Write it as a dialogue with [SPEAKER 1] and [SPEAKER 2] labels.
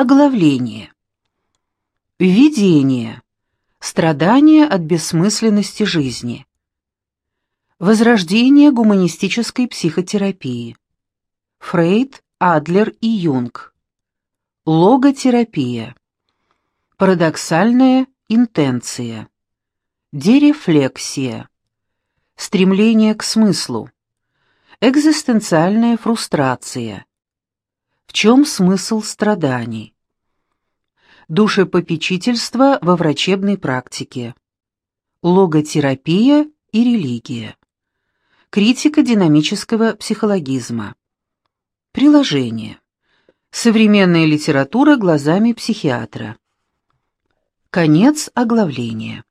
[SPEAKER 1] Оглавление. Введение. Страдания от бессмысленности жизни. Возрождение гуманистической психотерапии. Фрейд, Адлер и Юнг. Логотерапия. Парадоксальная интенция. Дерефлексия. Стремление к смыслу. Экзистенциальная фрустрация. В чем смысл страданий? Душепопечительство во врачебной практике. Логотерапия и религия. Критика динамического психологизма. Приложение. Современная литература глазами психиатра. Конец оглавления.